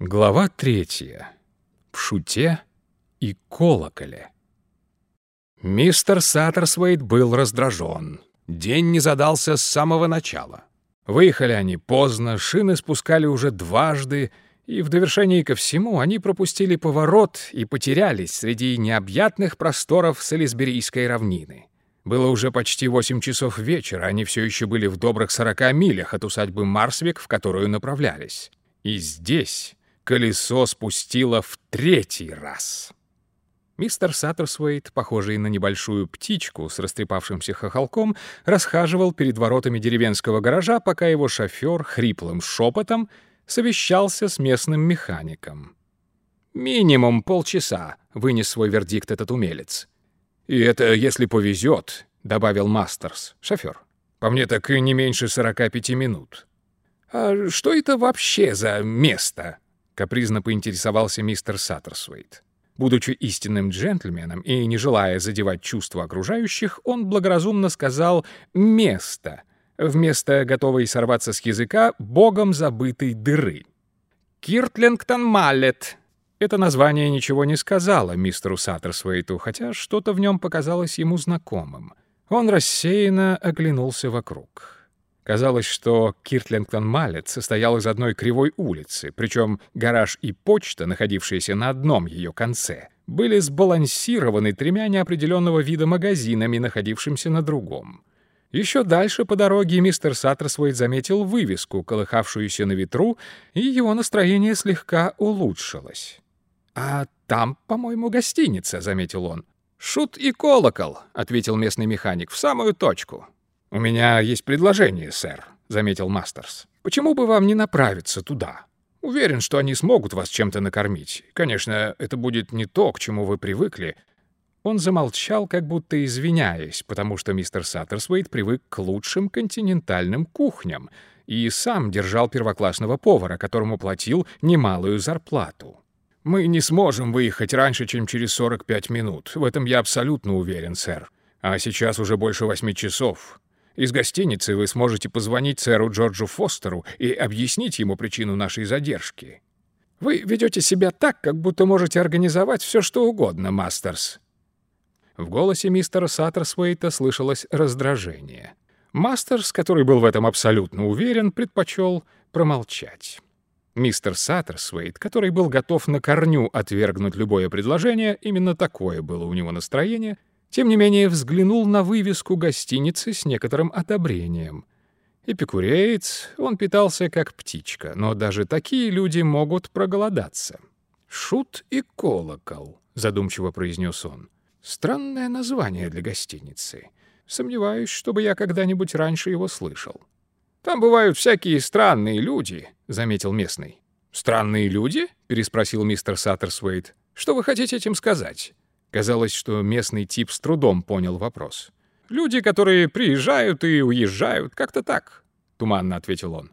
Глава третья. В шуте и колоколе. Мистер Саттерсвейт был раздражен. День не задался с самого начала. Выехали они поздно, шины спускали уже дважды, и в довершении ко всему они пропустили поворот и потерялись среди необъятных просторов Солисберийской равнины. Было уже почти восемь часов вечера, они все еще были в добрых сорока милях от усадьбы Марсвик, в которую направлялись. И здесь колесо спустило в третий раз. Мистер Саттерсвейт, похожий на небольшую птичку с растрепавшимся хохолком, расхаживал перед воротами деревенского гаража, пока его шофер хриплым шепотом совещался с местным механиком. «Минимум полчаса», — вынес свой вердикт этот умелец. «И это если повезет», — добавил Мастерс, шофер. «По мне так и не меньше сорока пяти минут». «А что это вообще за место?» Капризно поинтересовался мистер Саттерсвейт. Будучи истинным джентльменом и не желая задевать чувства окружающих, он благоразумно сказал «место», вместо готовой сорваться с языка богом забытой дыры. «Киртлингтон Маллет». Это название ничего не сказала мистеру Саттерсвейту, хотя что-то в нем показалось ему знакомым. Он рассеянно оглянулся вокруг. Казалось, что Киртлингтон-Малет состоял из одной кривой улицы, причем гараж и почта, находившиеся на одном ее конце, были сбалансированы тремя неопределенного вида магазинами, находившимся на другом. Еще дальше по дороге мистер Саттерсвейт заметил вывеску, колыхавшуюся на ветру, и его настроение слегка улучшилось. «А там, по-моему, гостиница», — заметил он. «Шут и колокол», — ответил местный механик, — «в самую точку. «У меня есть предложение, сэр», — заметил Мастерс. «Почему бы вам не направиться туда? Уверен, что они смогут вас чем-то накормить. Конечно, это будет не то, к чему вы привыкли». Он замолчал, как будто извиняясь, потому что мистер Саттерсвейт привык к лучшим континентальным кухням и сам держал первоклассного повара, которому платил немалую зарплату. «Мы не сможем выехать раньше, чем через 45 минут. В этом я абсолютно уверен, сэр. А сейчас уже больше восьми часов. Из гостиницы вы сможете позвонить сэру Джорджу Фостеру и объяснить ему причину нашей задержки. Вы ведете себя так, как будто можете организовать все, что угодно, Мастерс». В голосе мистера Саттерсвейта слышалось раздражение. Мастерс, который был в этом абсолютно уверен, предпочел промолчать. Мистер Саттерсвейт, который был готов на корню отвергнуть любое предложение, именно такое было у него настроение — тем не менее взглянул на вывеску гостиницы с некоторым одобрением. Эпикуреец, он питался как птичка, но даже такие люди могут проголодаться. «Шут и колокол», — задумчиво произнес он. «Странное название для гостиницы. Сомневаюсь, чтобы я когда-нибудь раньше его слышал». «Там бывают всякие странные люди», — заметил местный. «Странные люди?» — переспросил мистер Саттерсвейт. «Что вы хотите этим сказать?» Казалось, что местный тип с трудом понял вопрос. «Люди, которые приезжают и уезжают, как-то так», — туманно ответил он.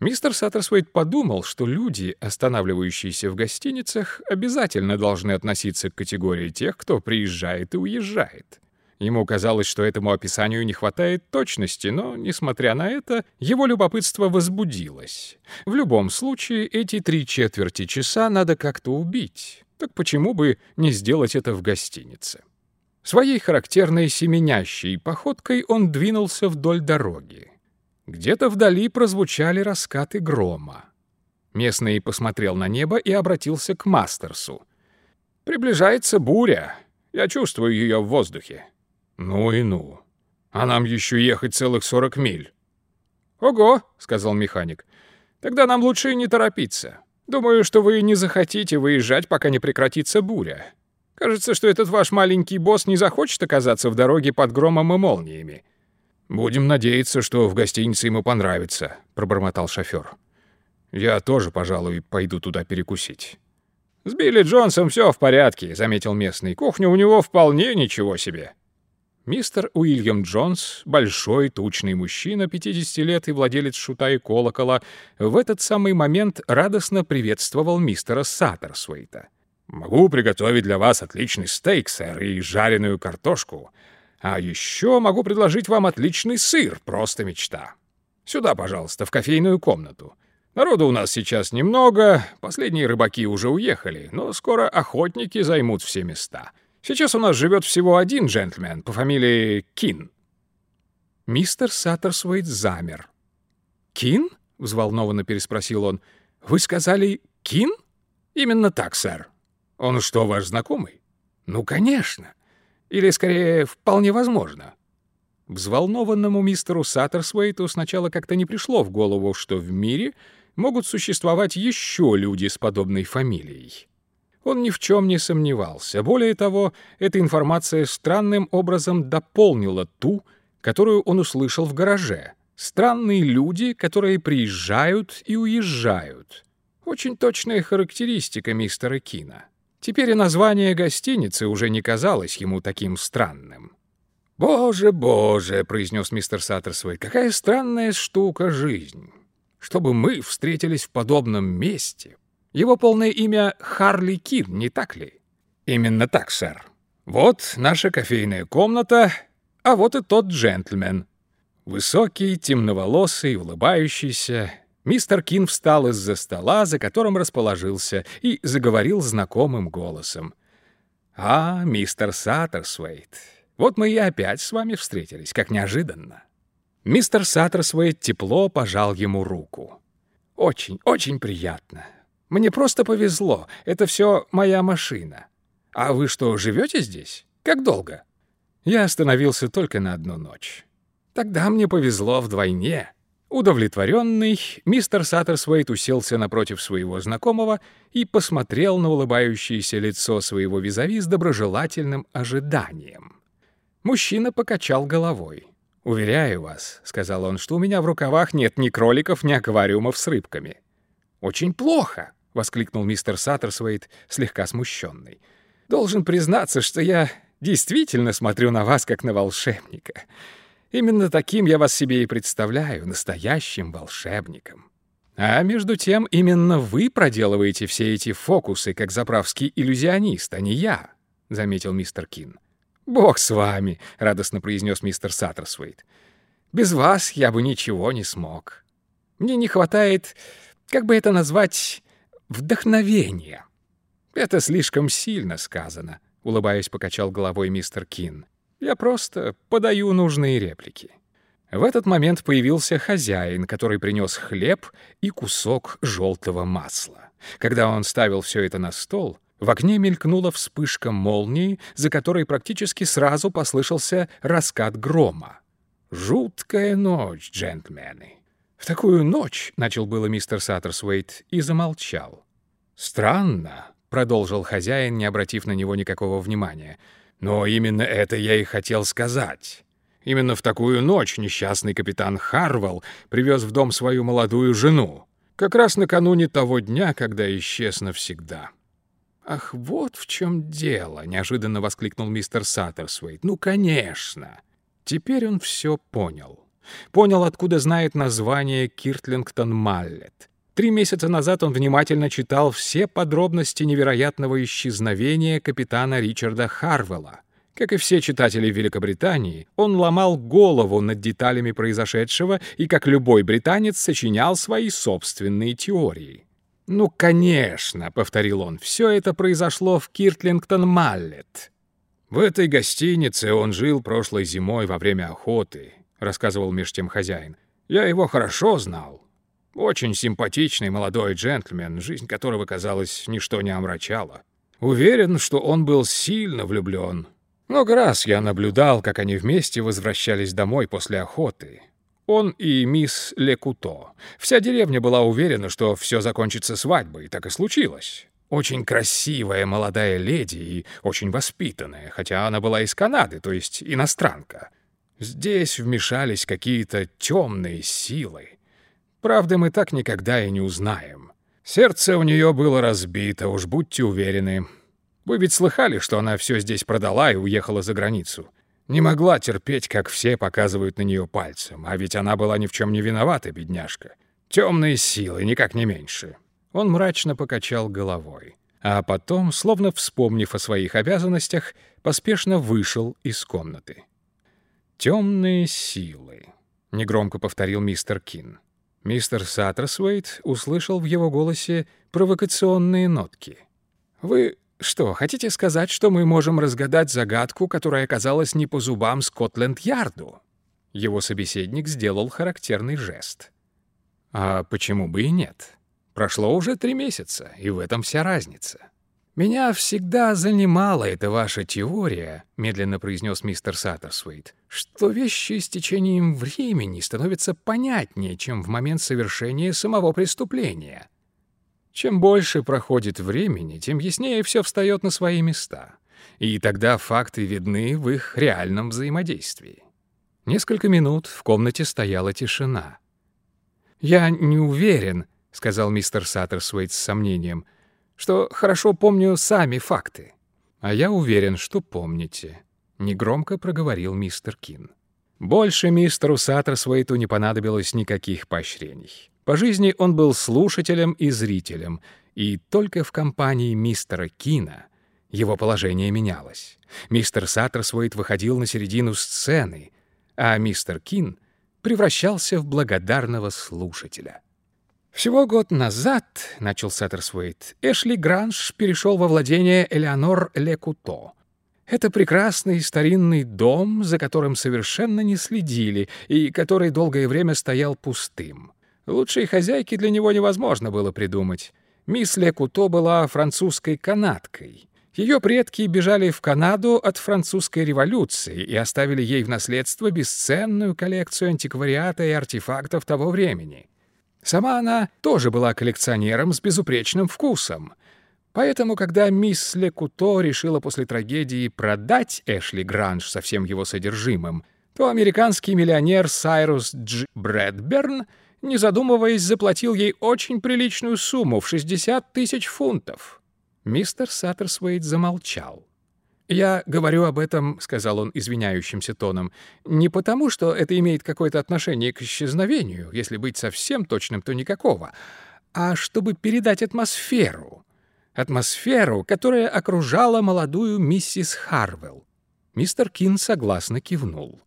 Мистер Саттерсвейт подумал, что люди, останавливающиеся в гостиницах, обязательно должны относиться к категории тех, кто приезжает и уезжает. Ему казалось, что этому описанию не хватает точности, но, несмотря на это, его любопытство возбудилось. В любом случае, эти три четверти часа надо как-то убить. Так почему бы не сделать это в гостинице? Своей характерной семенящей походкой он двинулся вдоль дороги. Где-то вдали прозвучали раскаты грома. Местный посмотрел на небо и обратился к Мастерсу. «Приближается буря. Я чувствую ее в воздухе». «Ну и ну. А нам еще ехать целых сорок миль». «Ого», — сказал механик. «Тогда нам лучше не торопиться. Думаю, что вы не захотите выезжать, пока не прекратится буря. Кажется, что этот ваш маленький босс не захочет оказаться в дороге под громом и молниями. Будем надеяться, что в гостинице ему понравится, пробормотал шофер. Я тоже, пожалуй, пойду туда перекусить. С Билли Джонсом все в порядке, заметил местный. Кухня у него вполне ничего себе. Мистер Уильям Джонс, большой тучный мужчина 50 лет и владелец шута и колокола, в этот самый момент радостно приветствовал мистера Саттерсвейта. «Могу приготовить для вас отличный стейк, сэр, и жареную картошку. А еще могу предложить вам отличный сыр, просто мечта. Сюда, пожалуйста, в кофейную комнату. Народу у нас сейчас немного, последние рыбаки уже уехали, но скоро охотники займут все места. Сейчас у нас живет всего один джентльмен по фамилии Кин». Мистер Саттерсвейт замер. «Кин?» — взволнованно переспросил он. «Вы сказали Кин?» «Именно так, сэр. Он что, ваш знакомый?» «Ну, конечно. Или, скорее, вполне возможно». Взволнованному мистеру Саттерсвейту сначала как-то не пришло в голову, что в мире могут существовать еще люди с подобной фамилией. Он ни в чем не сомневался. Более того, эта информация странным образом дополнила ту, которую он услышал в гараже. Странные люди, которые приезжают и уезжают. Очень точная характеристика мистера Кина. Теперь и название гостиницы уже не казалось ему таким странным. «Боже, боже!» — произнес мистер Саттерсвейт. «Какая странная штука жизнь! Чтобы мы встретились в подобном месте. Его полное имя Харли Кин, не так ли?» «Именно так, сэр. Вот наша кофейная комната, а вот и тот джентльмен. Высокий, темноволосый, улыбающийся. Мистер Кин встал из-за стола, за которым расположился, и заговорил знакомым голосом. «А, мистер Саттерсвейт, вот мы и опять с вами встретились, как неожиданно». Мистер Саттерсвейт тепло пожал ему руку. «Очень, очень приятно. Мне просто повезло. Это все моя машина. А вы что, живете здесь? Как долго?» Я остановился только на одну ночь. Тогда мне повезло вдвойне. Удовлетворенный, мистер Саттерсвейт уселся напротив своего знакомого и посмотрел на улыбающееся лицо своего визави с доброжелательным ожиданием. Мужчина покачал головой. «Уверяю вас», — сказал он, — «что у меня в рукавах нет ни кроликов, ни аквариумов с рыбками». «Очень плохо», — воскликнул мистер Саттерсвейт, слегка смущенный. «Должен признаться, что я действительно смотрю на вас, как на волшебника. Именно таким я вас себе и представляю, настоящим волшебником. А между тем, именно вы проделываете все эти фокусы, как заправский иллюзионист, а не я», — заметил мистер Кин. «Бог с вами», — радостно произнес мистер Саттерсвейт. «Без вас я бы ничего не смог. Мне не хватает, как бы это назвать, вдохновения. Это слишком сильно сказано», — улыбаясь, покачал головой мистер Кин. «Я просто подаю нужные реплики». В этот момент появился хозяин, который принес хлеб и кусок желтого масла. Когда он ставил все это на стол, в окне мелькнула вспышка молнии, за которой практически сразу послышался раскат грома. «Жуткая ночь, джентльмены!» «В такую ночь», — начал было мистер Саттерсвейт и замолчал. «Странно», — продолжил хозяин, не обратив на него никакого внимания. «Но именно это я и хотел сказать. Именно в такую ночь несчастный капитан Харвелл привез в дом свою молодую жену, как раз накануне того дня, когда исчез навсегда». «Ах, вот в чем дело!» — неожиданно воскликнул мистер Саттерсвейт. «Ну, конечно!» Теперь он все понял. Понял, откуда знает название Киртлингтон Маллет. Три месяца назад он внимательно читал все подробности невероятного исчезновения капитана Ричарда Харвелла. Как и все читатели Великобритании, он ломал голову над деталями произошедшего и, как любой британец, сочинял свои собственные теории. «Ну, конечно», — повторил он, — «все это произошло в Киртлингтон-Маллет». «В этой гостинице он жил прошлой зимой во время охоты», — рассказывал меж тем хозяин. «Я его хорошо знал. Очень симпатичный молодой джентльмен, жизнь которого, казалось, ничто не омрачало. Уверен, что он был сильно влюблен. Много раз я наблюдал, как они вместе возвращались домой после охоты. Он и мисс Лекуто. Вся деревня была уверена, что все закончится свадьбой, так и случилось. Очень красивая молодая леди и очень воспитанная, хотя она была из Канады, то есть иностранка. Здесь вмешались какие-то темные силы. Правда, мы так никогда и не узнаем. Сердце у нее было разбито, уж будьте уверены. Вы ведь слыхали, что она все здесь продала и уехала за границу? Не могла терпеть, как все показывают на нее пальцем, а ведь она была ни в чем не виновата, бедняжка. Темные силы, никак не меньше. Он мрачно покачал головой, а потом, словно вспомнив о своих обязанностях, поспешно вышел из комнаты. «Темные силы», — негромко повторил мистер Кин. Мистер Саттерсвейт услышал в его голосе провокационные нотки. «Вы что, хотите сказать, что мы можем разгадать загадку, которая оказалась не по зубам Скотленд-Ярду?» Его собеседник сделал характерный жест. «А почему бы и нет? Прошло уже три месяца, и в этом вся разница». «Меня всегда занимала эта ваша теория», — медленно произнес мистер Саттерсвейт, «что вещи с течением времени становятся понятнее, чем в момент совершения самого преступления. Чем больше проходит времени, тем яснее все встает на свои места, и тогда факты видны в их реальном взаимодействии». Несколько минут в комнате стояла тишина. «Я не уверен», — сказал мистер Саттерсвейт с сомнением, — что хорошо помню сами факты. А я уверен, что помните, — негромко проговорил мистер Кин. Больше мистеру Саттерсвейту не понадобилось никаких поощрений. По жизни он был слушателем и зрителем, и только в компании мистера Кина его положение менялось. Мистер Саттерсвейт выходил на середину сцены, а мистер Кин превращался в благодарного слушателя — «Всего год назад, — начал Саттерсвейт, — Эшли Гранж перешел во владение Элеонор Ле Куто. Это прекрасный старинный дом, за которым совершенно не следили и который долгое время стоял пустым. Лучшей хозяйки для него невозможно было придумать. Мисс Лекуто была французской канадкой. Ее предки бежали в Канаду от французской революции и оставили ей в наследство бесценную коллекцию антиквариата и артефактов того времени. Сама она тоже была коллекционером с безупречным вкусом. Поэтому, когда мисс Лекуто решила после трагедии продать Эшли Гранж со всем его содержимым, то американский миллионер Сайрус Дж. Брэдберн, не задумываясь, заплатил ей очень приличную сумму в 60 тысяч фунтов. Мистер Саттерсвейт замолчал. «Я говорю об этом», — сказал он извиняющимся тоном, «не потому, что это имеет какое-то отношение к исчезновению, если быть совсем точным, то никакого, а чтобы передать атмосферу, атмосферу, которая окружала молодую миссис Харвелл». Мистер Кин согласно кивнул.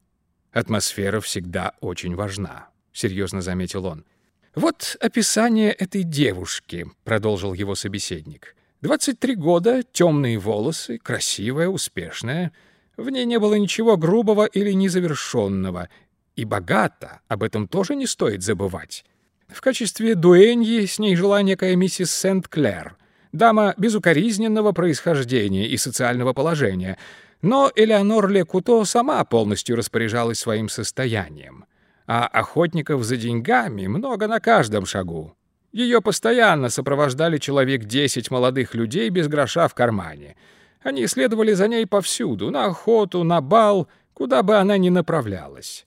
«Атмосфера всегда очень важна», — серьезно заметил он. «Вот описание этой девушки», — продолжил его собеседник. 23 года, темные волосы, красивая, успешная. В ней не было ничего грубого или незавершенного. И богата, об этом тоже не стоит забывать. В качестве дуэньи с ней жила некая миссис Сент-Клер, дама безукоризненного происхождения и социального положения, но Элеонор Лекуто сама полностью распоряжалась своим состоянием. А охотников за деньгами много на каждом шагу. Ее постоянно сопровождали человек десять молодых людей без гроша в кармане. Они следовали за ней повсюду, на охоту, на бал, куда бы она ни направлялась.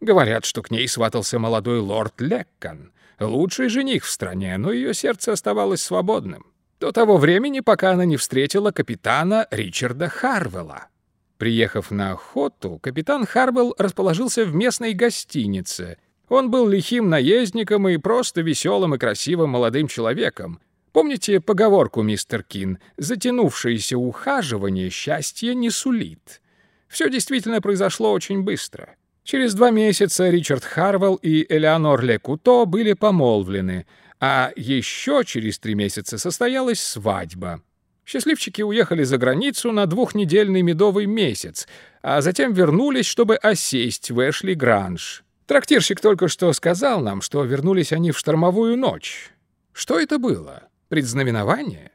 Говорят, что к ней сватался молодой лорд Леккан, лучший жених в стране, но ее сердце оставалось свободным. До того времени, пока она не встретила капитана Ричарда Харвелла. Приехав на охоту, капитан Харвелл расположился в местной гостинице — он был лихим наездником и просто веселым и красивым молодым человеком. Помните поговорку, мистер Кин, «Затянувшееся ухаживание счастья не сулит». Все действительно произошло очень быстро. Через два месяца Ричард Харвелл и Элеонор Лекуто были помолвлены, а еще через три месяца состоялась свадьба. Счастливчики уехали за границу на двухнедельный медовый месяц, а затем вернулись, чтобы осесть в Эшли Гранж. Трактирщик только что сказал нам, что вернулись они в штормовую ночь. Что это было? Предзнаменование?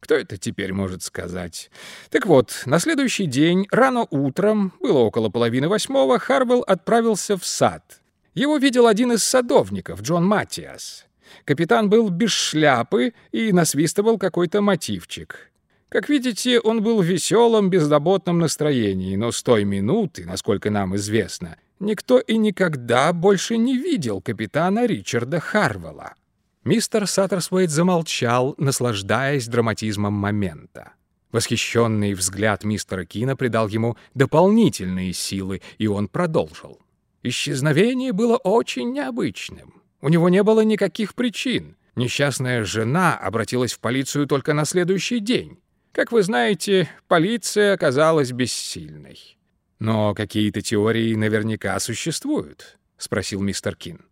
Кто это теперь может сказать? Так вот, на следующий день, рано утром, было около половины восьмого, Харвелл отправился в сад. Его видел один из садовников, Джон Матиас. Капитан был без шляпы и насвистывал какой-то мотивчик. Как видите, он был в веселом, беззаботном настроении, но с той минуты, насколько нам известно, Никто и никогда больше не видел капитана Ричарда Харвелла. Мистер Саттерсвейт замолчал, наслаждаясь драматизмом момента. Восхищенный взгляд мистера Кина придал ему дополнительные силы, и он продолжил. Исчезновение было очень необычным. У него не было никаких причин. Несчастная жена обратилась в полицию только на следующий день. Как вы знаете, полиция оказалась бессильной. «Но какие-то теории наверняка существуют», — спросил мистер Кин.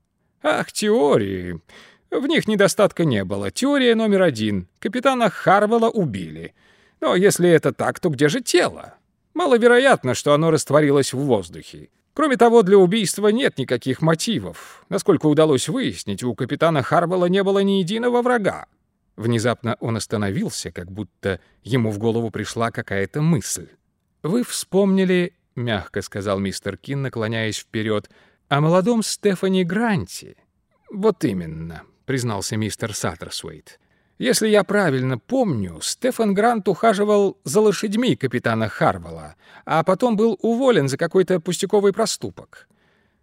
Ах, теории. В них недостатка не было. Теория номер один. Капитана Харвелла убили. Но если это так, то где же тело? Маловероятно, что оно растворилось в воздухе. Кроме того, для убийства нет никаких мотивов. Насколько удалось выяснить, у капитана Харвелла не было ни единого врага. Внезапно он остановился, как будто ему в голову пришла какая-то мысль. «Вы вспомнили, — мягко сказал мистер Кин, наклоняясь вперед, — о молодом Стефани Гранте». «Вот именно», — признался мистер Саттерсуэйт. Если я правильно помню, Стефан Грант ухаживал за лошадьми капитана Харвелла, а потом был уволен за какой-то пустяковый проступок.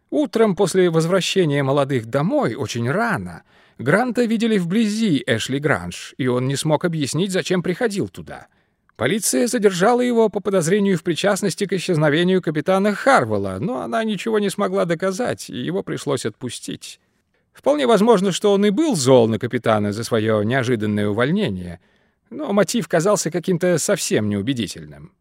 Утром после возвращения молодых домой, очень рано, Гранта видели вблизи Эшли Гранж, и он не смог объяснить, зачем приходил туда. Полиция задержала его по подозрению в причастности к исчезновению капитана Харвелла, но она ничего не смогла доказать, и его пришлось отпустить. Вполне возможно, что он и был зол на капитана за свое неожиданное увольнение, но мотив казался каким-то совсем неубедительным.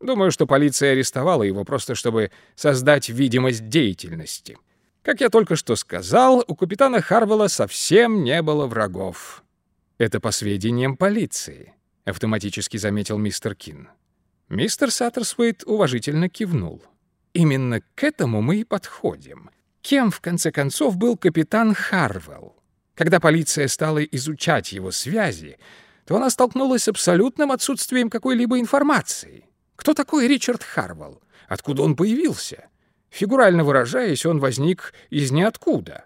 Думаю, что полиция арестовала его просто, чтобы создать видимость деятельности. Как я только что сказал, у капитана Харвелла совсем не было врагов. Это по сведениям полиции, автоматически заметил мистер Кин. Мистер Саттерсвейт уважительно кивнул. Именно к этому мы и подходим. Кем, в конце концов, был капитан Харвелл? Когда полиция стала изучать его связи, то она столкнулась с абсолютным отсутствием какой-либо информации. Кто такой Ричард Харвелл? Откуда он появился? Фигурально выражаясь, он возник из ниоткуда.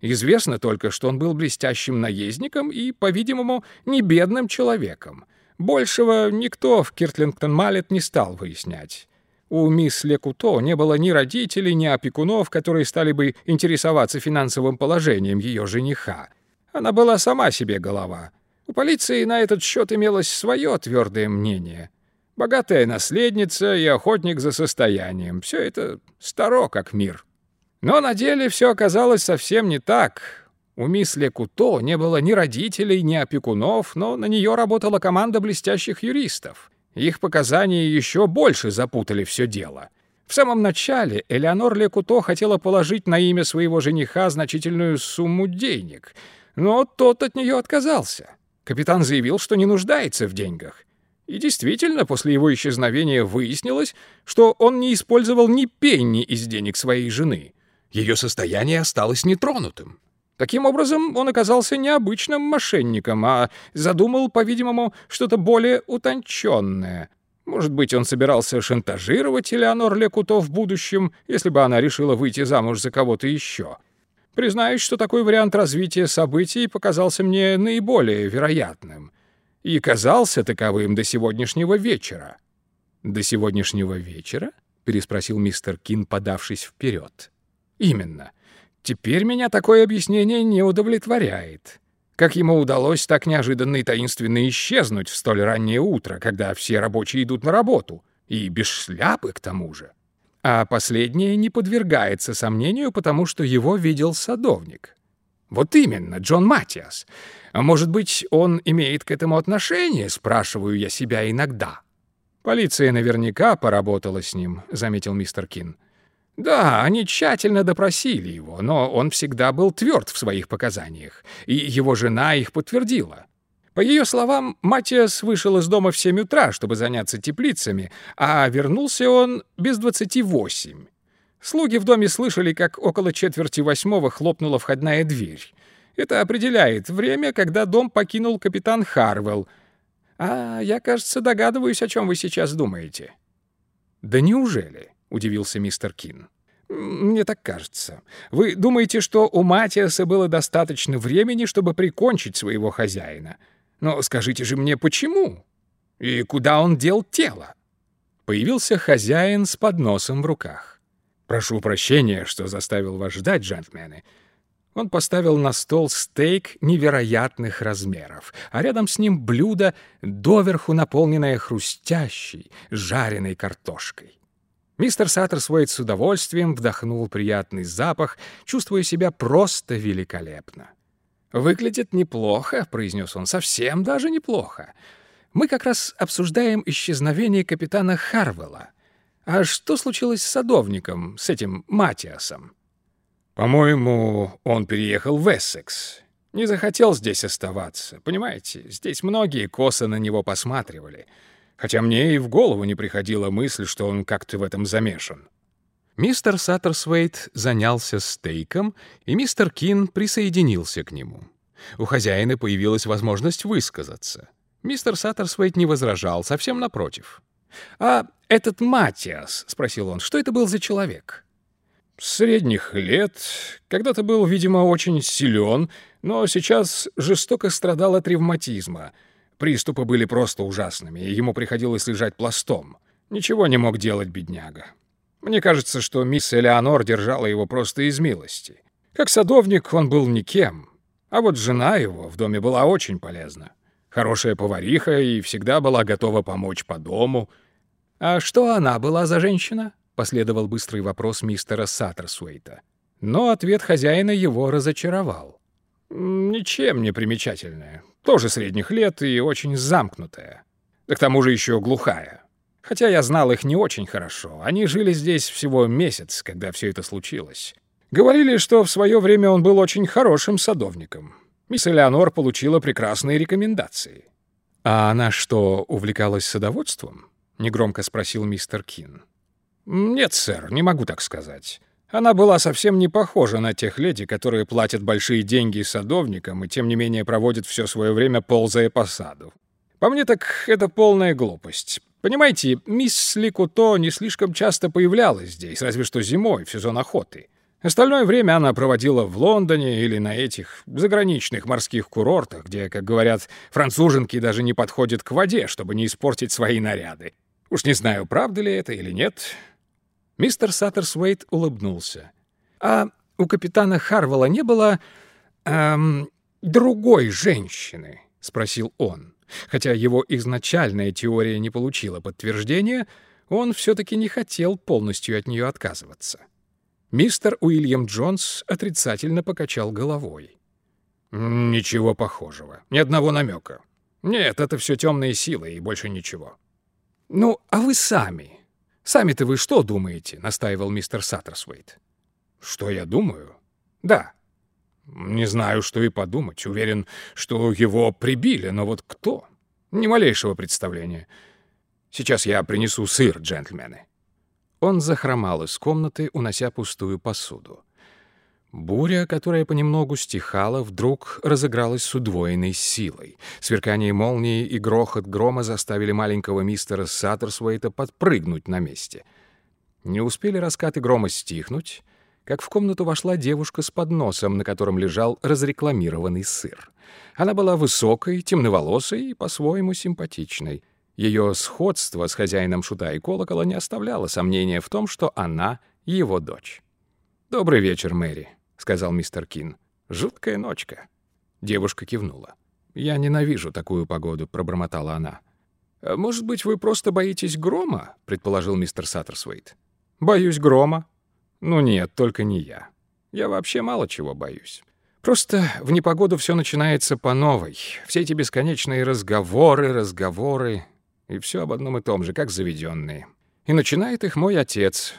Известно только, что он был блестящим наездником и, по-видимому, не бедным человеком. Большего никто в Киртлингтон-Малет не стал выяснять. У мисс Лекуто не было ни родителей, ни опекунов, которые стали бы интересоваться финансовым положением ее жениха. Она была сама себе голова. У полиции на этот счет имелось свое твердое мнение. Богатая наследница и охотник за состоянием. Все это старо, как мир. Но на деле все оказалось совсем не так. У мисс Лекуто не было ни родителей, ни опекунов, но на нее работала команда блестящих юристов. Их показания еще больше запутали все дело. В самом начале Элеонор Лекуто хотела положить на имя своего жениха значительную сумму денег, но тот от нее отказался. Капитан заявил, что не нуждается в деньгах. И действительно, после его исчезновения выяснилось, что он не использовал ни пенни из денег своей жены. Ее состояние осталось нетронутым. Таким образом, он оказался необычным мошенником, а задумал, по-видимому, что-то более утонченное. Может быть, он собирался шантажировать Элеонор Лекуто в будущем, если бы она решила выйти замуж за кого-то еще. Признаюсь, что такой вариант развития событий показался мне наиболее вероятным. И казался таковым до сегодняшнего вечера. «До сегодняшнего вечера?» — переспросил мистер Кин, подавшись вперед. «Именно. Теперь меня такое объяснение не удовлетворяет. Как ему удалось так неожиданно и таинственно исчезнуть в столь раннее утро, когда все рабочие идут на работу, и без шляпы к тому же? А последнее не подвергается сомнению, потому что его видел садовник. Вот именно, Джон Матиас. Может быть, он имеет к этому отношение, спрашиваю я себя иногда. Полиция наверняка поработала с ним, заметил мистер Кин. Да, они тщательно допросили его, но он всегда был тверд в своих показаниях, и его жена их подтвердила. По ее словам, Матиас вышел из дома в 7 утра, чтобы заняться теплицами, а вернулся он без двадцати восемь. Слуги в доме слышали, как около четверти восьмого хлопнула входная дверь. Это определяет время, когда дом покинул капитан Харвелл. А я, кажется, догадываюсь, о чем вы сейчас думаете. Да неужели? — удивился мистер Кин. «Мне так кажется. Вы думаете, что у Матиаса было достаточно времени, чтобы прикончить своего хозяина? Но скажите же мне, почему? И куда он дел тело?» Появился хозяин с подносом в руках. «Прошу прощения, что заставил вас ждать, джентльмены». Он поставил на стол стейк невероятных размеров, а рядом с ним блюдо, доверху наполненное хрустящей, жареной картошкой. Мистер Саттерсвейт с удовольствием вдохнул приятный запах, чувствуя себя просто великолепно. «Выглядит неплохо», — произнес он, — «совсем даже неплохо. Мы как раз обсуждаем исчезновение капитана Харвелла. А что случилось с садовником, с этим Матиасом?» По-моему, он переехал в Эссекс. Не захотел здесь оставаться. Понимаете, здесь многие косо на него посматривали. Хотя мне и в голову не приходила мысль, что он как-то в этом замешан. Мистер Саттерсвейт занялся стейком, и мистер Кин присоединился к нему. У хозяина появилась возможность высказаться. Мистер Саттерсвейт не возражал, совсем напротив. «А этот Матиас?» — спросил он. «Что это был за человек?» «Средних лет. Когда-то был, видимо, очень силен, но сейчас жестоко страдал от ревматизма. Приступы были просто ужасными, и ему приходилось лежать пластом. Ничего не мог делать бедняга. Мне кажется, что мисс Элеонор держала его просто из милости. Как садовник он был никем, а вот жена его в доме была очень полезна. Хорошая повариха и всегда была готова помочь по дому. «А что она была за женщина?» — последовал быстрый вопрос мистера Саттерсуэйта. Но ответ хозяина его разочаровал. «Ничем не примечательная. Тоже средних лет и очень замкнутая. Да к тому же еще глухая. Хотя я знал их не очень хорошо. Они жили здесь всего месяц, когда все это случилось. Говорили, что в свое время он был очень хорошим садовником. Мисс Элеонор получила прекрасные рекомендации. «А она что, увлекалась садоводством?» — негромко спросил мистер Кин. «Нет, сэр, не могу так сказать. Она была совсем не похожа на тех леди, которые платят большие деньги садовникам и тем не менее проводят все свое время, ползая по саду. По мне так это полная глупость. Понимаете, мисс Ликуто не слишком часто появлялась здесь, разве что зимой, в сезон охоты. Остальное время она проводила в Лондоне или на этих заграничных морских курортах, где, как говорят, француженки даже не подходят к воде, чтобы не испортить свои наряды. Уж не знаю, правда ли это или нет. Мистер Саттерсвейт улыбнулся. «А у капитана Харвелла не было... Эм, другой женщины?» — спросил он. Хотя его изначальная теория не получила подтверждения, он все-таки не хотел полностью от нее отказываться. Мистер Уильям Джонс отрицательно покачал головой. «Ничего похожего. Ни одного намека. Нет, это все темные силы и больше ничего». «Ну, а вы сами? Сами-то вы что думаете?» — настаивал мистер Саттерсвейт. «Что я думаю?» «Да». «Не знаю, что и подумать. Уверен, что его прибили, но вот кто? Ни малейшего представления. Сейчас я принесу сыр, джентльмены». Он захромал из комнаты, унося пустую посуду. Буря, которая понемногу стихала, вдруг разыгралась с удвоенной силой. Сверкание молнии и грохот грома заставили маленького мистера Саттерсуэйта подпрыгнуть на месте. Не успели раскаты грома стихнуть, как в комнату вошла девушка с подносом, на котором лежал разрекламированный сыр. Она была высокой, темноволосой и по-своему симпатичной. Ее сходство с хозяином шута и колокола не оставляло сомнения в том, что она его дочь. «Добрый вечер, Мэри», — сказал мистер Кин. «Жуткая ночка». Девушка кивнула. «Я ненавижу такую погоду», — пробормотала она. «А «Может быть, вы просто боитесь грома?» — предположил мистер Саттерсвейт. «Боюсь грома?» «Ну нет, только не я. Я вообще мало чего боюсь. Просто в непогоду все начинается по новой. Все эти бесконечные разговоры, разговоры. И все об одном и том же, как заведенные. И начинает их мой отец.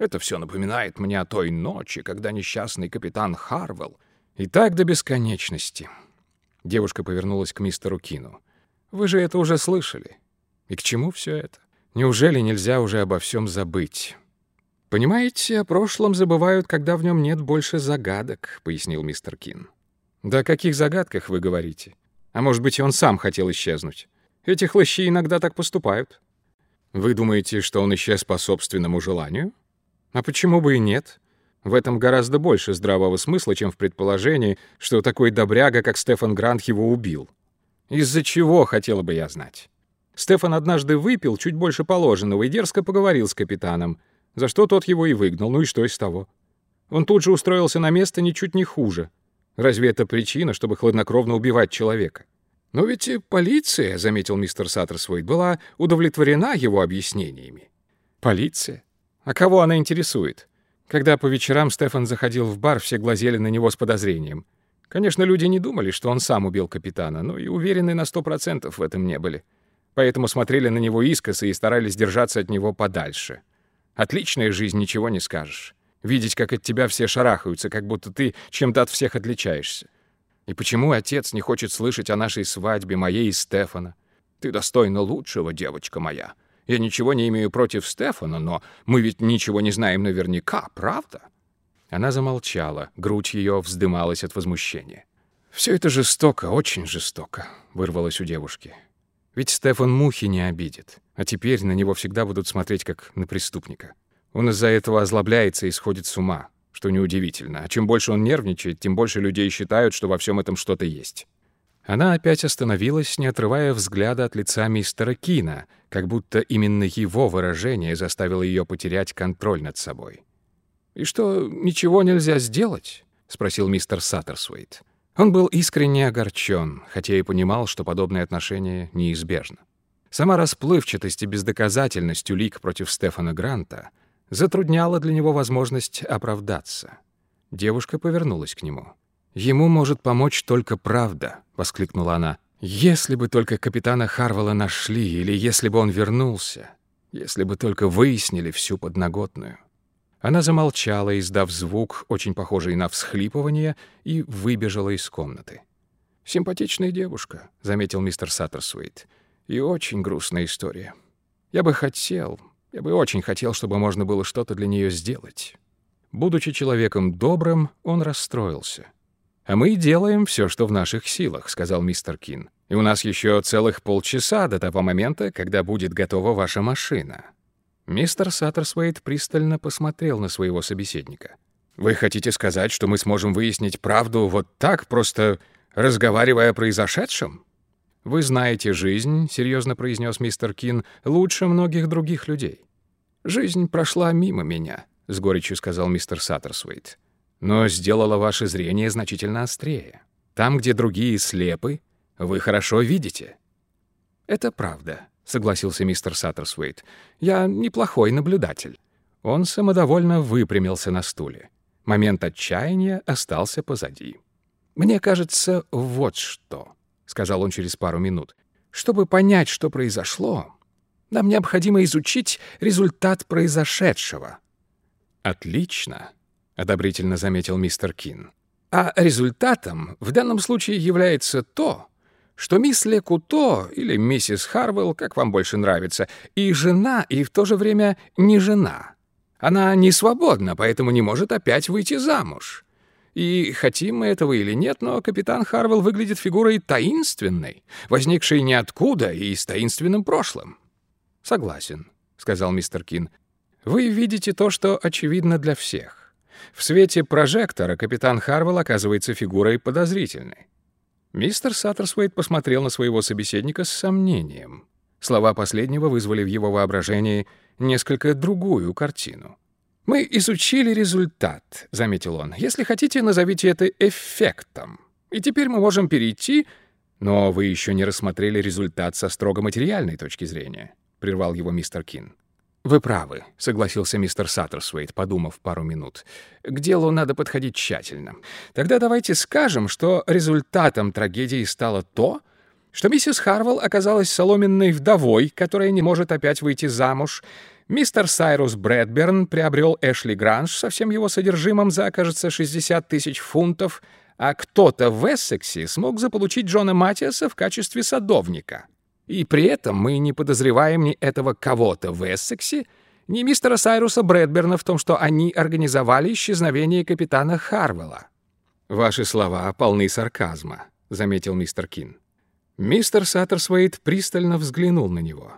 Это все напоминает мне о той ночи, когда несчастный капитан Харвелл. И так до бесконечности. Девушка повернулась к мистеру Кину. «Вы же это уже слышали. И к чему все это? Неужели нельзя уже обо всем забыть?» «Понимаете, о прошлом забывают, когда в нем нет больше загадок», — пояснил мистер Кин. «Да о каких загадках вы говорите? А может быть, и он сам хотел исчезнуть? Эти хлыщи иногда так поступают. Вы думаете, что он исчез по собственному желанию? А почему бы и нет? В этом гораздо больше здравого смысла, чем в предположении, что такой добряга, как Стефан Грант, его убил. Из-за чего, хотела бы я знать. Стефан однажды выпил чуть больше положенного и дерзко поговорил с капитаном, за что тот его и выгнал, ну и что из того? Он тут же устроился на место ничуть не хуже. Разве это причина, чтобы хладнокровно убивать человека? «Но ведь и полиция, — заметил мистер Саттерсвейт, — была удовлетворена его объяснениями». «Полиция? А кого она интересует?» Когда по вечерам Стефан заходил в бар, все глазели на него с подозрением. Конечно, люди не думали, что он сам убил капитана, но и уверены на сто процентов в этом не были. Поэтому смотрели на него искоса и старались держаться от него подальше. Отличная жизнь, ничего не скажешь. Видеть, как от тебя все шарахаются, как будто ты чем-то от всех отличаешься. И почему отец не хочет слышать о нашей свадьбе, моей и Стефана? Ты достойна лучшего, девочка моя. Я ничего не имею против Стефана, но мы ведь ничего не знаем наверняка, правда?» Она замолчала, грудь ее вздымалась от возмущения. «Все это жестоко, очень жестоко», — вырвалось у девушки. «Ведь Стефан мухи не обидит, а теперь на него всегда будут смотреть как на преступника. Он из-за этого озлобляется и сходит с ума, что неудивительно. А чем больше он нервничает, тем больше людей считают, что во всем этом что-то есть». Она опять остановилась, не отрывая взгляда от лица мистера Кина, как будто именно его выражение заставило ее потерять контроль над собой. «И что, ничего нельзя сделать?» — спросил мистер Саттерсуэйт. Он был искренне огорчен, хотя и понимал, что подобное отношение неизбежно. Сама расплывчатость и бездоказательность улик против Стефана Гранта затрудняла для него возможность оправдаться. Девушка повернулась к нему. «Ему может помочь только правда», — воскликнула она. «Если бы только капитана Харвелла нашли, или если бы он вернулся, если бы только выяснили всю подноготную». Она замолчала, издав звук, очень похожий на всхлипывание, и выбежала из комнаты. «Симпатичная девушка», — заметил мистер Саттерсуит. «И очень грустная история. Я бы хотел, я бы очень хотел, чтобы можно было что-то для нее сделать». Будучи человеком добрым, он расстроился. «А мы делаем все, что в наших силах», — сказал мистер Кин. «И у нас еще целых полчаса до того момента, когда будет готова ваша машина». Мистер Саттерсвейт пристально посмотрел на своего собеседника. «Вы хотите сказать, что мы сможем выяснить правду вот так, просто разговаривая о произошедшем?» «Вы знаете жизнь», — серьезно произнес мистер Кин, — «лучше многих других людей». «Жизнь прошла мимо меня», — с горечью сказал мистер Саттерсвейт. «Но сделала ваше зрение значительно острее. Там, где другие слепы, вы хорошо видите». «Это правда», согласился мистер Саттерсвейт. «Я неплохой наблюдатель». Он самодовольно выпрямился на стуле. Момент отчаяния остался позади. «Мне кажется, вот что», — сказал он через пару минут. «Чтобы понять, что произошло, нам необходимо изучить результат произошедшего». «Отлично», — одобрительно заметил мистер Кин. «А результатом в данном случае является то, что мисс Лекуто, или миссис Харвелл, как вам больше нравится, и жена, и в то же время не жена. Она не свободна, поэтому не может опять выйти замуж. И хотим мы этого или нет, но капитан Харвелл выглядит фигурой таинственной, возникшей ниоткуда и с таинственным прошлым. «Согласен», — сказал мистер Кин. «Вы видите то, что очевидно для всех. В свете прожектора капитан Харвелл оказывается фигурой подозрительной. Мистер Саттерсвейт посмотрел на своего собеседника с сомнением. Слова последнего вызвали в его воображении несколько другую картину. «Мы изучили результат», — заметил он. «Если хотите, назовите это эффектом. И теперь мы можем перейти...» «Но вы еще не рассмотрели результат со строго материальной точки зрения», — прервал его мистер Кин. «Вы правы», — согласился мистер Саттерсвейт, подумав пару минут. «К делу надо подходить тщательно. Тогда давайте скажем, что результатом трагедии стало то, что миссис Харвелл оказалась соломенной вдовой, которая не может опять выйти замуж, мистер Сайрус Брэдберн приобрел Эшли Гранж со всем его содержимым за, кажется, 60 тысяч фунтов, а кто-то в Эссексе смог заполучить Джона Матиаса в качестве садовника». И при этом мы не подозреваем ни этого кого-то в Эссексе, ни мистера Сайруса Брэдберна в том, что они организовали исчезновение капитана Харвелла. «Ваши слова полны сарказма», — заметил мистер Кин. Мистер Саттерсвейт пристально взглянул на него.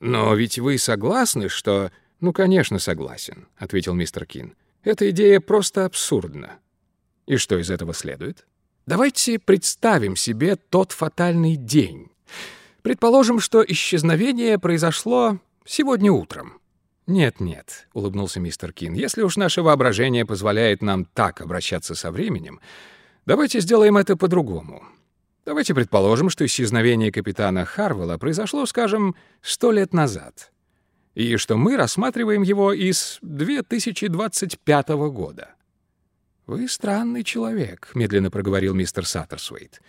«Но ведь вы согласны, что...» «Ну, конечно, согласен», — ответил мистер Кин. «Эта идея просто абсурдна». «И что из этого следует?» «Давайте представим себе тот фатальный день». Предположим, что исчезновение произошло сегодня утром. «Нет-нет», — улыбнулся мистер Кин, — «если уж наше воображение позволяет нам так обращаться со временем, давайте сделаем это по-другому. Давайте предположим, что исчезновение капитана Харвелла произошло, скажем, сто лет назад, и что мы рассматриваем его из 2025 года». «Вы странный человек», — медленно проговорил мистер Саттерсуэйт. Вы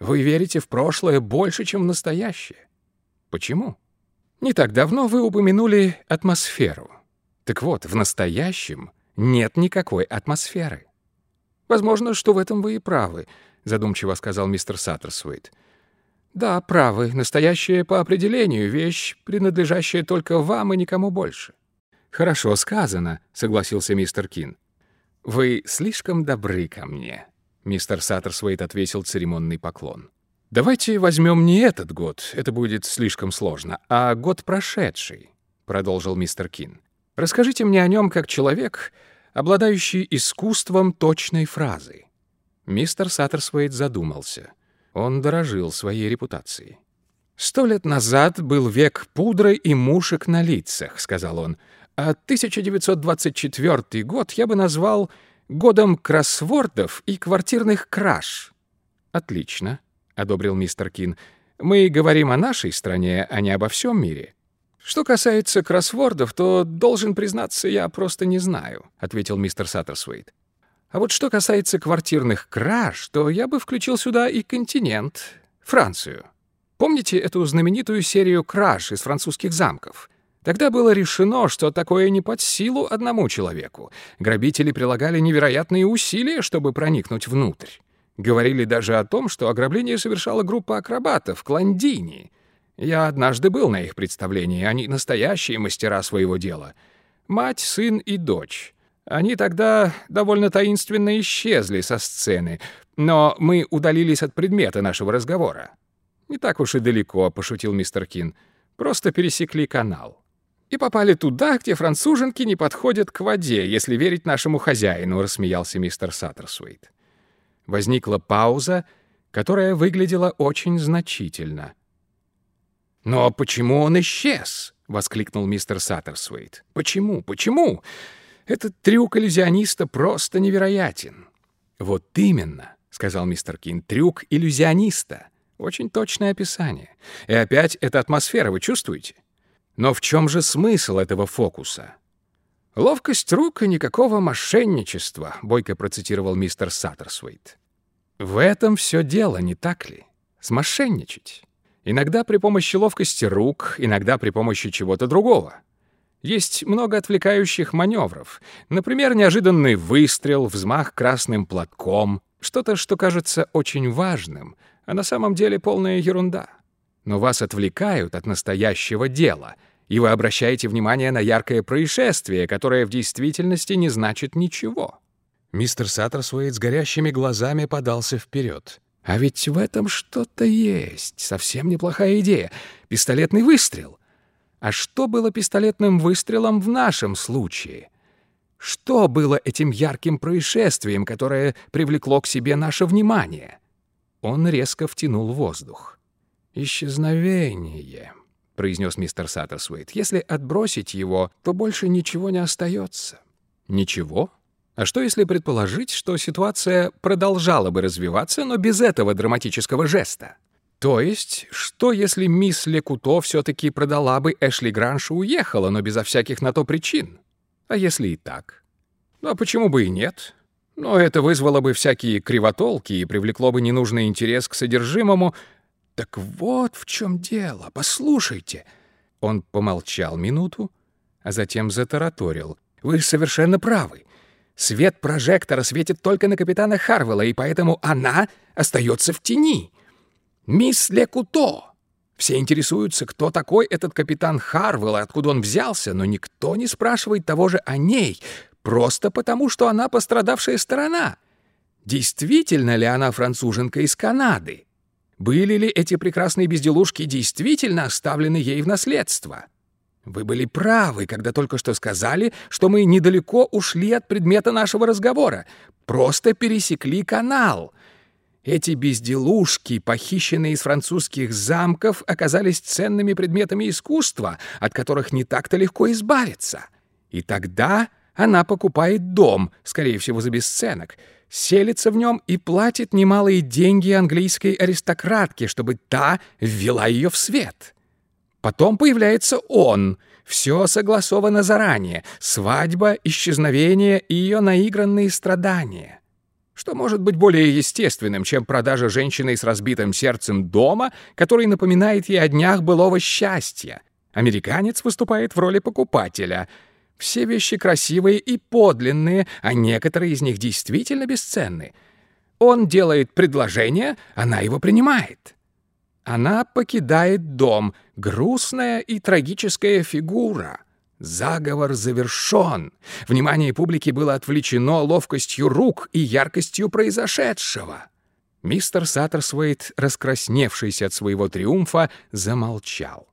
верите в прошлое больше, чем в настоящее. Почему? Не так давно вы упомянули атмосферу. Так вот, в настоящем нет никакой атмосферы. Возможно, что в этом вы и правы, задумчиво сказал мистер Саттерсуит. Да, правы. Настоящая по определению вещь, принадлежащая только вам и никому больше. Хорошо сказано, согласился мистер Кин. Вы слишком добры ко мне. Мистер Саттерсвейт отвесил церемонный поклон. Давайте возьмем не этот год, это будет слишком сложно, а год прошедший, продолжил мистер Кин. Расскажите мне о нем как человек, обладающий искусством точной фразы. Мистер Саттерсвейт задумался. Он дорожил своей репутацией. «Сто лет назад был век пудры и мушек на лицах», — сказал он. «А 1924 год я бы назвал годом кроссвордов и квартирных краж». «Отлично», — одобрил мистер Кин. «Мы говорим о нашей стране, а не обо всем мире». «Что касается кроссвордов, то, должен признаться, я просто не знаю», — ответил мистер Саттерсвейт. «А вот что касается квартирных краж, то я бы включил сюда и континент, Францию. Помните эту знаменитую серию краж из французских замков?» Тогда было решено, что такое не под силу одному человеку. Грабители прилагали невероятные усилия, чтобы проникнуть внутрь. Говорили даже о том, что ограбление совершала группа акробатов, клондини. Я однажды был на их представлении, они настоящие мастера своего дела. Мать, сын и дочь. Они тогда довольно таинственно исчезли со сцены, но мы удалились от предмета нашего разговора. «Не так уж и далеко», — пошутил мистер Кин. «Просто пересекли канал. И попали туда, где француженки не подходят к воде, если верить нашему хозяину», — рассмеялся мистер Саттерсвейт. Возникла пауза, которая выглядела очень значительно. «Но почему он исчез?» — воскликнул мистер Саттерсвейт. «Почему? Почему? Этот трюк иллюзиониста просто невероятен». «Вот именно», — сказал мистер Кин, — «трюк иллюзиониста». Очень точное описание. И опять эта атмосфера, вы чувствуете? Но в чем же смысл этого фокуса? «Ловкость рук и никакого мошенничества», — бойко процитировал мистер Саттерсвейт. «В этом все дело, не так ли? Смошенничать. Иногда при помощи ловкости рук, иногда при помощи чего-то другого. Есть много отвлекающих маневров. Например, неожиданный выстрел, взмах красным платком, что-то, что кажется очень важным, а на самом деле полная ерунда. Но вас отвлекают от настоящего дела, и вы обращаете внимание на яркое происшествие, которое в действительности не значит ничего. Мистер Саттерсуэйт с горящими глазами подался вперед. А ведь в этом что-то есть. Совсем неплохая идея. Пистолетный выстрел. А что было пистолетным выстрелом в нашем случае? Что было этим ярким происшествием, которое привлекло к себе наше внимание? Он резко втянул воздух. «Исчезновение», — произнес мистер Саттерсуэйт. «Если отбросить его, то больше ничего не остается». «Ничего?» А что если предположить, что ситуация продолжала бы развиваться, но без этого драматического жеста? То есть, что если мисс Лекуто все-таки продала бы Эшли Гранш и уехала, но безо всяких на то причин? А если и так? Ну а почему бы и нет? Но это вызвало бы всякие кривотолки и привлекло бы ненужный интерес к содержимому. Так вот в чем дело, послушайте. Он помолчал минуту, а затем затараторил. Вы совершенно правы. Свет прожектора светит только на капитана Харвелла, и поэтому она остается в тени. Мисс Лекуто. Все интересуются, кто такой этот капитан Харвелл и откуда он взялся, но никто не спрашивает того же о ней, просто потому, что она пострадавшая сторона. Действительно ли она француженка из Канады? Были ли эти прекрасные безделушки действительно оставлены ей в наследство? Вы были правы, когда только что сказали, что мы недалеко ушли от предмета нашего разговора. Просто пересекли канал. Эти безделушки, похищенные из французских замков, оказались ценными предметами искусства, от которых не так-то легко избавиться. И тогда она покупает дом, скорее всего, за бесценок, селится в нем и платит немалые деньги английской аристократке, чтобы та ввела ее в свет. Потом появляется он. Все согласовано заранее. Свадьба, исчезновение и ее наигранные страдания. Что может быть более естественным, чем продажа женщины с разбитым сердцем дома, который напоминает ей о днях былого счастья? Американец выступает в роли покупателя. Все вещи красивые и подлинные, а некоторые из них действительно бесценны. Он делает предложение, она его принимает. Она покидает дом, грустная и трагическая фигура. Заговор завершен. Внимание публики было отвлечено ловкостью рук и яркостью произошедшего. Мистер Саттерсвейт, раскрасневшийся от своего триумфа, замолчал.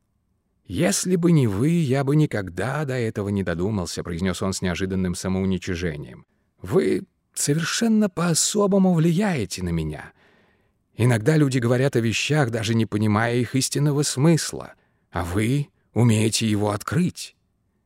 «Если бы не вы, я бы никогда до этого не додумался», — произнес он с неожиданным самоуничижением. «Вы совершенно по-особому влияете на меня. Иногда люди говорят о вещах, даже не понимая их истинного смысла, а вы умеете его открыть.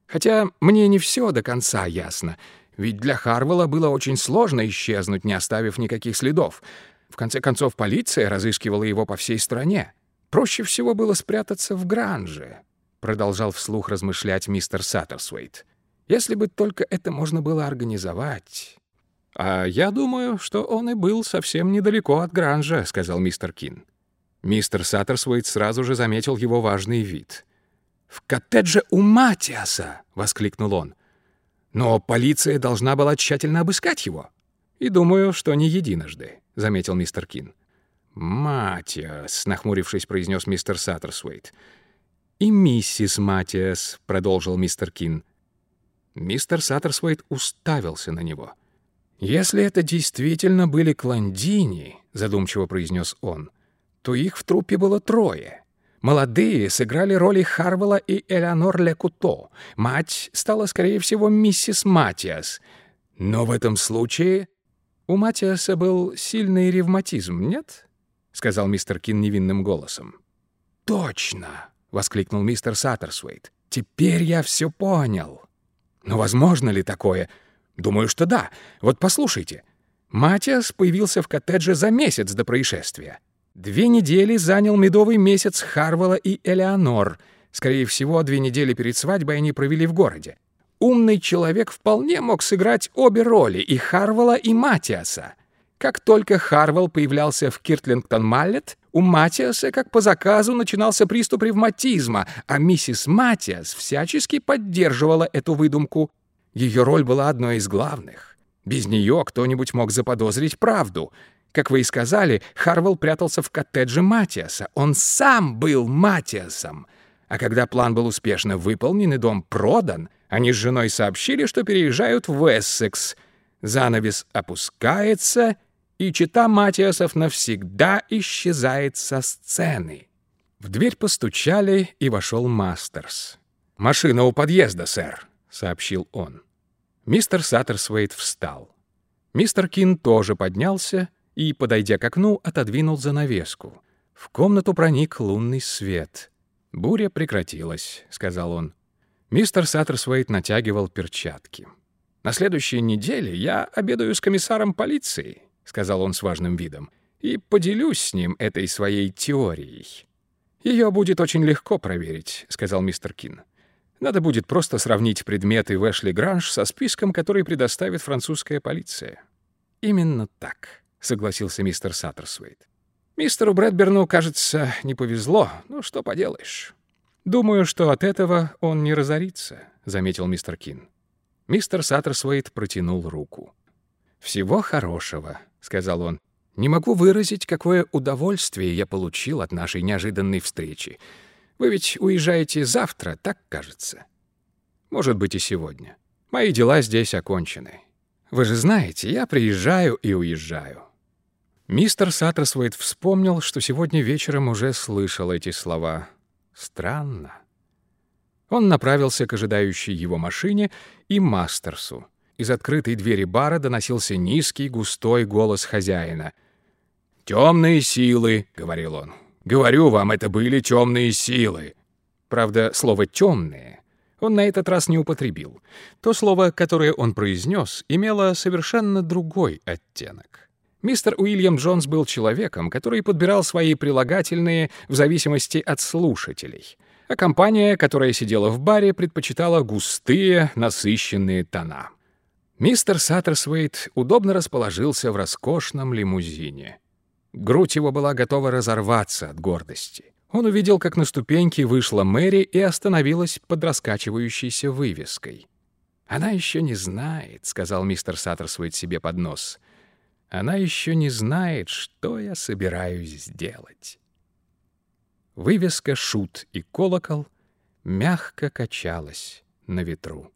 Хотя мне не все до конца ясно, ведь для Харвелла было очень сложно исчезнуть, не оставив никаких следов. В конце концов, полиция разыскивала его по всей стране. Проще всего было спрятаться в Гранже. — продолжал вслух размышлять мистер Саттерсвейт. «Если бы только это можно было организовать...» «А я думаю, что он и был совсем недалеко от Гранжа», — сказал мистер Кин. Мистер Саттерсвейт сразу же заметил его важный вид. «В коттедже у Матиаса!» — воскликнул он. «Но полиция должна была тщательно обыскать его». «И думаю, что не единожды», — заметил мистер Кин. «Матиас», — нахмурившись, произнес мистер Саттерсвейт и миссис Матиас», — продолжил мистер Кин. Мистер Саттерсвейт уставился на него. «Если это действительно были Клондини», — задумчиво произнес он, «то их в труппе было трое. Молодые сыграли роли Харвелла и Элеонор Лекуто. Мать стала, скорее всего, миссис Матиас. Но в этом случае у Матиаса был сильный ревматизм, нет?» — сказал мистер Кин невинным голосом. «Точно!» — воскликнул мистер Саттерсвейт. «Теперь я все понял». «Но возможно ли такое?» «Думаю, что да. Вот послушайте. Матиас появился в коттедже за месяц до происшествия. Две недели занял медовый месяц Харвелла и Элеонор. Скорее всего, две недели перед свадьбой они провели в городе. Умный человек вполне мог сыграть обе роли, и Харвелла, и Матиаса. Как только Харвелл появлялся в Киртлингтон-Маллет, у Матиаса, как по заказу, начинался приступ ревматизма, а миссис Матиас всячески поддерживала эту выдумку. Ее роль была одной из главных. Без нее кто-нибудь мог заподозрить правду. Как вы и сказали, Харвелл прятался в коттедже Матиаса. Он сам был Матиасом. А когда план был успешно выполнен и дом продан, они с женой сообщили, что переезжают в Эссекс. Занавес опускается — и чита Матиасов навсегда исчезает со сцены. В дверь постучали, и вошел Мастерс. «Машина у подъезда, сэр», — сообщил он. Мистер Саттерсвейт встал. Мистер Кин тоже поднялся и, подойдя к окну, отодвинул занавеску. В комнату проник лунный свет. «Буря прекратилась», — сказал он. Мистер Саттерсвейт натягивал перчатки. «На следующей неделе я обедаю с комиссаром полиции сказал он с важным видом, и поделюсь с ним этой своей теорией. Ее будет очень легко проверить, сказал мистер Кин. Надо будет просто сравнить предметы в Эшли Гранж со списком, который предоставит французская полиция. Именно так, согласился мистер Саттерсвейт. Мистеру Брэдберну, кажется, не повезло. Ну что поделаешь? Думаю, что от этого он не разорится, заметил мистер Кин. Мистер Саттерсвейт протянул руку. Всего хорошего, — сказал он. «Не могу выразить, какое удовольствие я получил от нашей неожиданной встречи. Вы ведь уезжаете завтра, так кажется? Может быть, и сегодня. Мои дела здесь окончены. Вы же знаете, я приезжаю и уезжаю». Мистер Саттерсвейт вспомнил, что сегодня вечером уже слышал эти слова. Странно. Он направился к ожидающей его машине и Мастерсу. Из открытой двери бара доносился низкий, густой голос хозяина. «Темные силы», — говорил он. «Говорю вам, это были темные силы». Правда, слово «темные» он на этот раз не употребил. То слово, которое он произнес, имело совершенно другой оттенок. Мистер Уильям Джонс был человеком, который подбирал свои прилагательные в зависимости от слушателей, а компания, которая сидела в баре, предпочитала густые, насыщенные тона. Мистер Саттерсвейт удобно расположился в роскошном лимузине. Грудь его была готова разорваться от гордости. Он увидел, как на ступеньки вышла Мэри и остановилась под раскачивающейся вывеской. «Она еще не знает», — сказал мистер Саттерсвейт себе под нос. «Она еще не знает, что я собираюсь сделать». Вывеска «Шут» и «Колокол» мягко качалась на ветру.